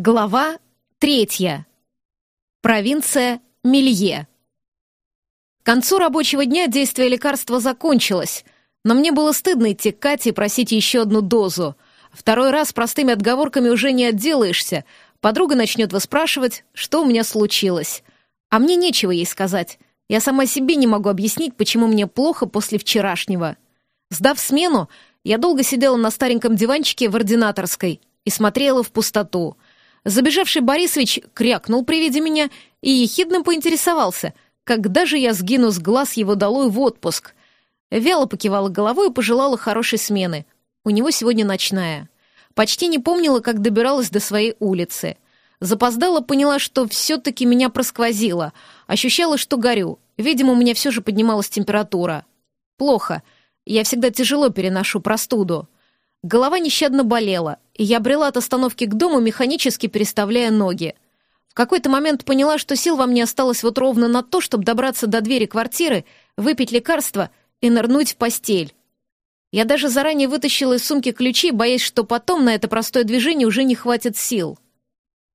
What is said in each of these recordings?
Глава третья. Провинция Мелье. К концу рабочего дня действие лекарства закончилось, но мне было стыдно идти к Кате и просить еще одну дозу. Второй раз простыми отговорками уже не отделаешься. Подруга начнет выспрашивать, что у меня случилось. А мне нечего ей сказать. Я сама себе не могу объяснить, почему мне плохо после вчерашнего. Сдав смену, я долго сидела на стареньком диванчике в ординаторской и смотрела в пустоту — Забежавший Борисович крякнул при виде меня и ехидно поинтересовался, когда же я сгину с глаз его долой в отпуск. Вяло покивала головой и пожелала хорошей смены. У него сегодня ночная. Почти не помнила, как добиралась до своей улицы. Запоздала, поняла, что все-таки меня просквозило. Ощущала, что горю. Видимо, у меня все же поднималась температура. Плохо. Я всегда тяжело переношу простуду. Голова нещадно болела, и я брела от остановки к дому, механически переставляя ноги. В какой-то момент поняла, что сил во мне осталось вот ровно на то, чтобы добраться до двери квартиры, выпить лекарство и нырнуть в постель. Я даже заранее вытащила из сумки ключи, боясь, что потом на это простое движение уже не хватит сил.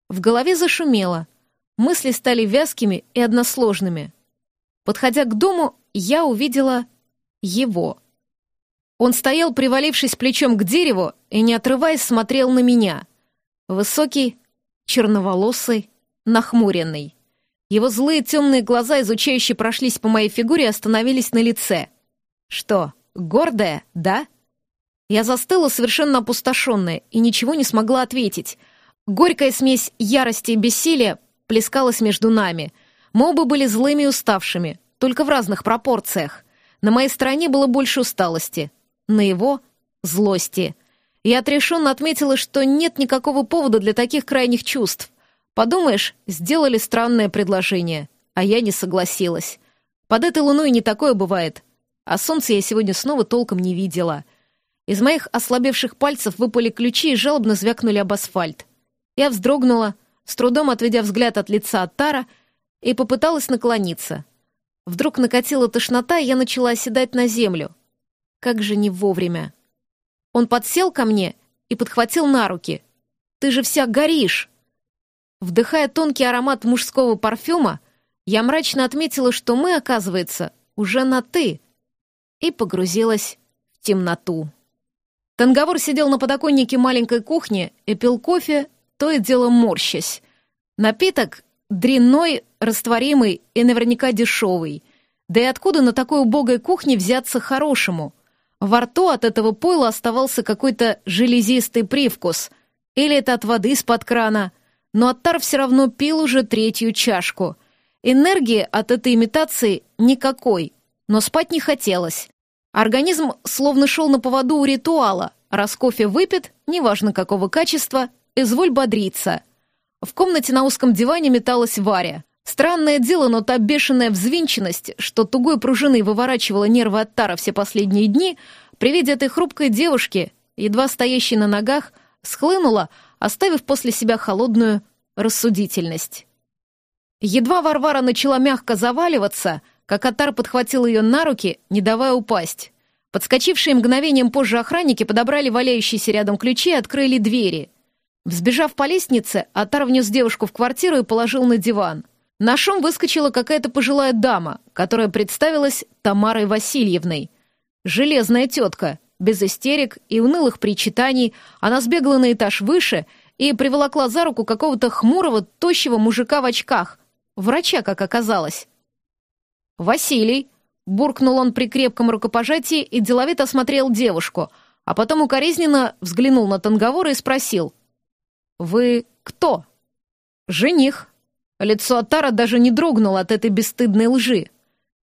В голове зашумело. Мысли стали вязкими и односложными. Подходя к дому, я увидела его — он стоял, привалившись плечом к дереву, и, не отрываясь, смотрел на меня. Высокий, черноволосый, нахмуренный. Его злые темные глаза, изучающие, прошлись по моей фигуре и остановились на лице. Что, гордая, да? Я застыла, совершенно опустошенная, и ничего не смогла ответить. Горькая смесь ярости и бессилия плескалась между нами. Мы оба были злыми и уставшими, только в разных пропорциях. На моей стороне было больше усталости, на его злости. Я отрешенно отметила, что нет никакого повода для таких крайних чувств. Подумаешь, сделали странное предложение, а я не согласилась. Под этой луной не такое бывает. А солнце я сегодня снова толком не видела. Из моих ослабевших пальцев выпали ключи и жалобно звякнули об асфальт. Я вздрогнула, с трудом отведя взгляд от лица Тара, и попыталась наклониться. Вдруг накатила тошнота, и я начала оседать на землю — как же не вовремя. Он подсел ко мне и подхватил на руки. «Ты же вся горишь!» Вдыхая тонкий аромат мужского парфюма, я мрачно отметила, что мы, оказывается, уже на «ты», и погрузилась в темноту. Танговор сидел на подоконнике маленькой кухни и пил кофе, то и дело морщась. Напиток дрянной, растворимый и наверняка дешевый. Да и откуда на такой убогой кухне взяться хорошему? Во рту от этого пойла оставался какой-то железистый привкус. Или это от воды из-под крана. Но Аттар все равно пил уже третью чашку. Энергии от этой имитации никакой, но спать не хотелось. Организм словно шел на поводу у ритуала. Раз кофе выпит, неважно какого качества, изволь бодриться. В комнате на узком диване металась Варя. Странное дело, но та бешеная взвинченность, что тугой пружиной выворачивала нервы от Тара все последние дни, при виде этой хрупкой девушки, едва стоящей на ногах, схлынула, оставив после себя холодную рассудительность. Едва Варвара начала мягко заваливаться, как Атар подхватил ее на руки, не давая упасть. Подскочившие мгновением позже охранники подобрали валяющиеся рядом ключи и открыли двери. Взбежав по лестнице, Атар внес девушку в квартиру и положил на диван — на шум выскочила какая-то пожилая дама, которая представилась Тамарой Васильевной. Железная тетка, без истерик и унылых причитаний, она сбегала на этаж выше и приволокла за руку какого-то хмурого, тощего мужика в очках. Врача, как оказалось. «Василий», — буркнул он при крепком рукопожатии и деловито осмотрел девушку, а потом укоризненно взглянул на Танговора и спросил. «Вы кто?» «Жених», Лицо Атара даже не дрогнуло от этой бесстыдной лжи.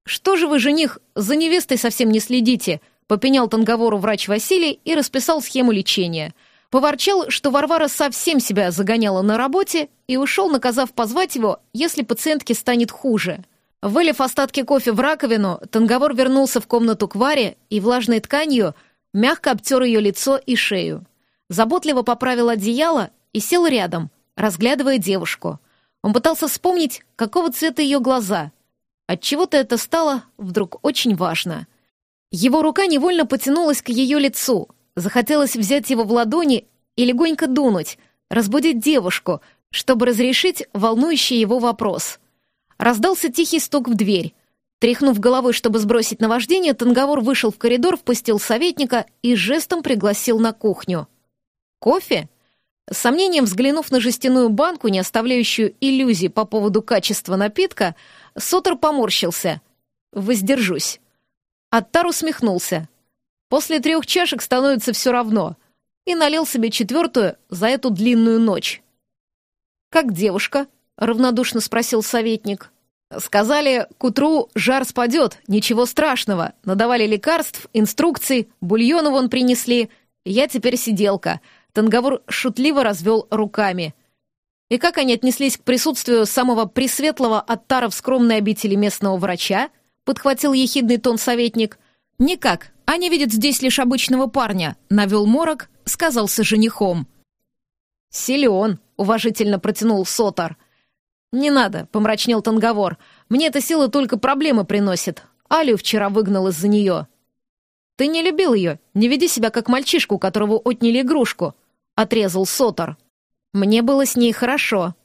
«Что же вы, жених, за невестой совсем не следите?» попенял Танговору врач Василий и расписал схему лечения. Поворчал, что Варвара совсем себя загоняла на работе и ушел, наказав позвать его, если пациентке станет хуже. Вылив остатки кофе в раковину, Танговор вернулся в комнату к Варе и влажной тканью мягко обтер ее лицо и шею. Заботливо поправил одеяло и сел рядом, разглядывая девушку — он пытался вспомнить, какого цвета ее глаза. Отчего-то это стало вдруг очень важно. Его рука невольно потянулась к ее лицу. Захотелось взять его в ладони и легонько дунуть, разбудить девушку, чтобы разрешить волнующий его вопрос. Раздался тихий стук в дверь. Тряхнув головой, чтобы сбросить наваждение, Танговор вышел в коридор, впустил советника и жестом пригласил на кухню. «Кофе?» С сомнением взглянув на жестяную банку, не оставляющую иллюзий по поводу качества напитка, Сотер поморщился. «Воздержусь». Аттар усмехнулся. «После трех чашек становится все равно», и налил себе четвертую за эту длинную ночь. «Как девушка?» — равнодушно спросил советник. «Сказали, к утру жар спадет, ничего страшного. Надавали лекарств, инструкций, бульона вон принесли. Я теперь сиделка». Танговор шутливо развел руками. И как они отнеслись к присутствию самого пресветлого оттара в скромной обители местного врача? Подхватил ехидный тон советник. Никак, они видят здесь лишь обычного парня. Навел морок, сказался женихом. «Силен», — уважительно протянул Сотар. «Не надо», — помрачнел Танговор. «Мне эта сила только проблемы приносит. Алию вчера выгнал из-за нее». «Ты не любил ее. Не веди себя как мальчишку, которого отняли игрушку», — отрезал Сотар. «Мне было с ней хорошо».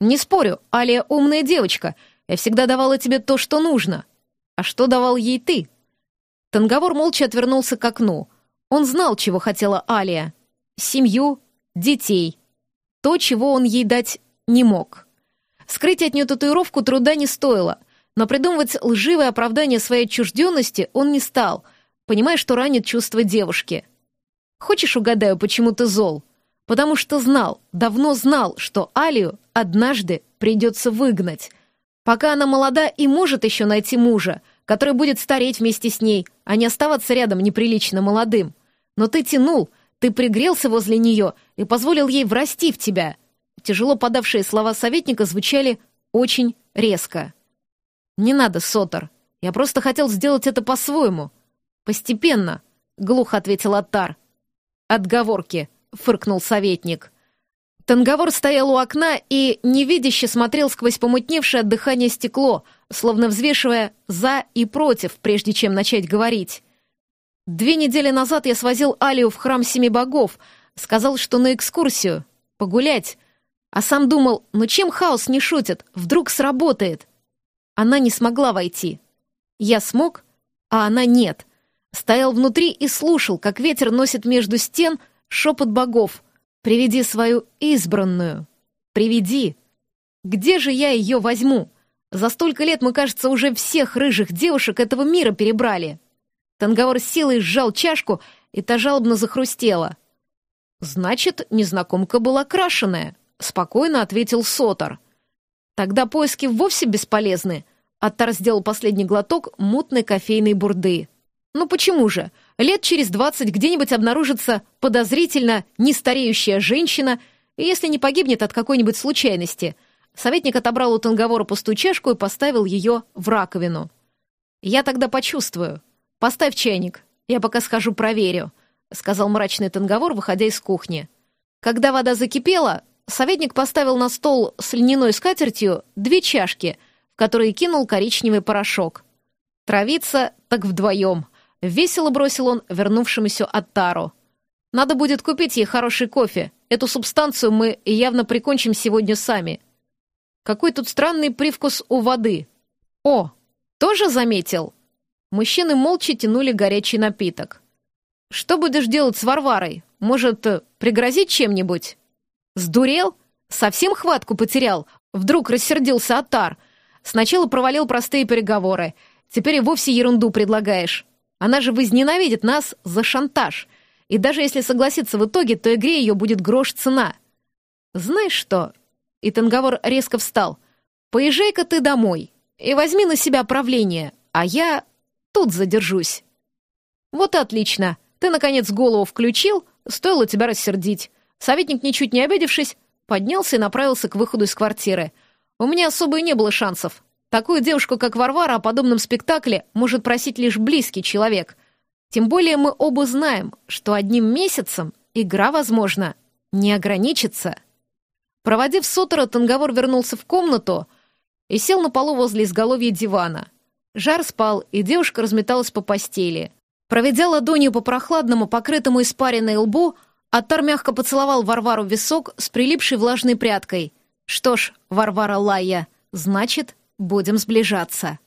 «Не спорю, Алия умная девочка. Я всегда давала тебе то, что нужно». «А что давал ей ты?» Танговор молча отвернулся к окну. Он знал, чего хотела Алия. Семью, детей. То, чего он ей дать не мог. Скрыть от нее татуировку труда не стоило, но придумывать лживое оправдание своей отчужденности он не стал, понимая, что ранит чувства девушки. «Хочешь, угадаю, почему ты зол?» Потому что знал, давно знал, что Алию однажды придется выгнать. Пока она молода и может еще найти мужа, который будет стареть вместе с ней, а не оставаться рядом неприлично молодым. Но ты тянул, ты пригрелся возле нее и позволил ей врасти в тебя. Тяжело подавшие слова советника звучали очень резко. «Не надо, Сотор. Я просто хотел сделать это по-своему. Постепенно», — глухо ответил Аттар. «Отговорки», — фыркнул советник. Танговор стоял у окна и невидяще смотрел сквозь помутневшее от дыхания стекло, словно взвешивая «за» и «против», прежде чем начать говорить. Две недели назад я свозил Алию в храм семи богов, сказал, что на экскурсию, погулять, а сам думал, ну чем хаос не шутит, вдруг сработает. Она не смогла войти. Я смог, а она нет. Стоял внутри и слушал, как ветер носит между стен шепот богов. «Приведи свою избранную! Приведи! Где же я ее возьму? За столько лет мы, кажется, уже всех рыжих девушек этого мира перебрали!» Танговор силой сжал чашку, и та жалобно захрустела. «Значит, незнакомка была крашеная», — спокойно ответил Сотор. «Тогда поиски вовсе бесполезны», — Аттар сделал последний глоток мутной кофейной бурды. «Ну почему же? Лет через двадцать где-нибудь обнаружится подозрительно нестареющая женщина, если не погибнет от какой-нибудь случайности». Советник отобрал у Танговора пустую чашку и поставил ее в раковину. «Я тогда почувствую», «Поставь чайник, я пока схожу проверю», — сказал мрачный танговор, выходя из кухни. Когда вода закипела, советник поставил на стол с льняной скатертью две чашки, в которые кинул коричневый порошок. Травиться так вдвоем. Весело бросил он вернувшемуся Аттару. «Надо будет купить ей хороший кофе. Эту субстанцию мы явно прикончим сегодня сами». Какой тут странный привкус у воды. О, тоже заметил? Мужчины молча тянули горячий напиток. «Что будешь делать с Варварой? Может, пригрозить чем-нибудь?» «Сдурел? Совсем хватку потерял?» Вдруг рассердился Атар. Сначала провалил простые переговоры. Теперь и вовсе ерунду предлагаешь. Она же возненавидит нас за шантаж. И даже если согласится в итоге, то игре ее будет грош цена. Знаешь что? И Танговор резко встал. Поезжай-ка ты домой и возьми на себя правление, а я Тут задержусь». «Вот отлично. Ты, наконец, голову включил, стоило тебя рассердить». Советник, ничуть не обидевшись, поднялся и направился к выходу из квартиры. «У меня особо и не было шансов. Такую девушку, как Варвара, о подобном спектакле может просить лишь близкий человек. Тем более мы оба знаем, что одним месяцем игра, возможно, не ограничится». Проводив Сотора, Танговор вернулся в комнату и сел на полу возле изголовья дивана. Жар спал, и девушка разметалась по постели. Проведя ладонью по прохладному, покрытому испаренной лбу, Аттар мягко поцеловал Варвару в висок с прилипшей влажной прядкой. «Что ж, Варвара Лая, значит, будем сближаться».